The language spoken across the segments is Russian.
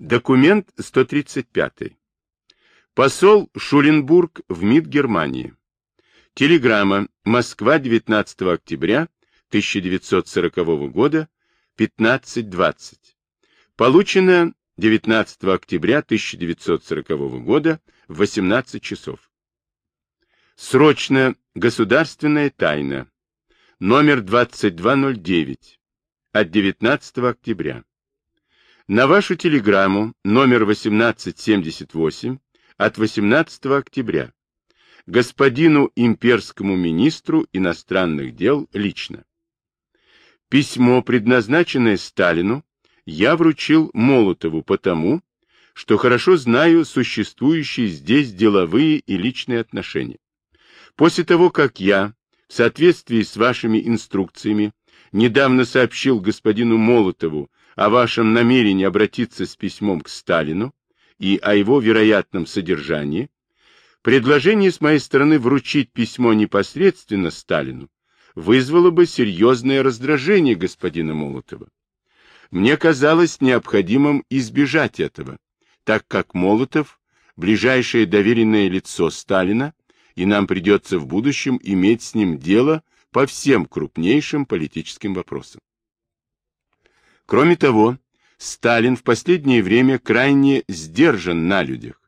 Документ 135. Посол Шуленбург в МИД Германии. Телеграмма. Москва, 19 октября 1940 года, 15.20. Получено 19 октября 1940 года в 18 часов. Срочно. Государственная тайна. Номер 2209. От 19 октября. На вашу телеграмму номер 1878 от 18 октября господину имперскому министру иностранных дел лично. Письмо, предназначенное Сталину, я вручил Молотову потому, что хорошо знаю существующие здесь деловые и личные отношения. После того, как я, в соответствии с вашими инструкциями, недавно сообщил господину Молотову о вашем намерении обратиться с письмом к Сталину и о его вероятном содержании, предложение с моей стороны вручить письмо непосредственно Сталину вызвало бы серьезное раздражение господина Молотова. Мне казалось необходимым избежать этого, так как Молотов – ближайшее доверенное лицо Сталина, и нам придется в будущем иметь с ним дело по всем крупнейшим политическим вопросам. Кроме того, Сталин в последнее время крайне сдержан на людях,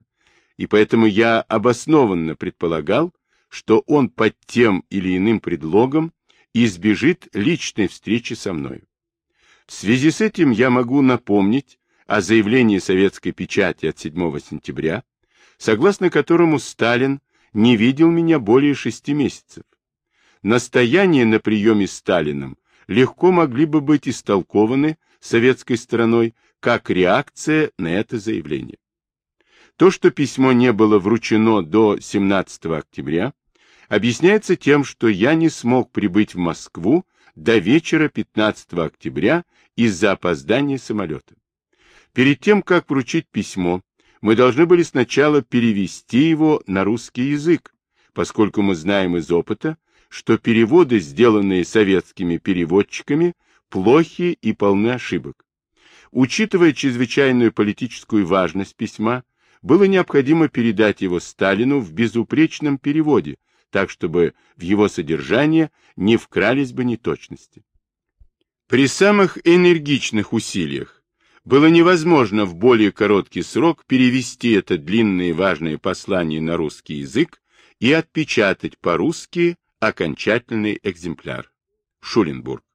и поэтому я обоснованно предполагал, что он под тем или иным предлогом избежит личной встречи со мной. В связи с этим я могу напомнить о заявлении советской печати от 7 сентября, согласно которому Сталин не видел меня более шести месяцев. Настояние на приеме Сталином легко могли бы быть истолкованы советской стороной как реакция на это заявление. То, что письмо не было вручено до 17 октября, объясняется тем, что я не смог прибыть в Москву до вечера 15 октября из-за опоздания самолета. Перед тем, как вручить письмо, мы должны были сначала перевести его на русский язык, поскольку мы знаем из опыта, что переводы, сделанные советскими переводчиками, плохи и полны ошибок. Учитывая чрезвычайную политическую важность письма, было необходимо передать его Сталину в безупречном переводе, так чтобы в его содержание не вкрались бы неточности. При самых энергичных усилиях было невозможно в более короткий срок перевести это длинное и важное послание на русский язык и отпечатать по-русски окончательный экземпляр. Шуленбург.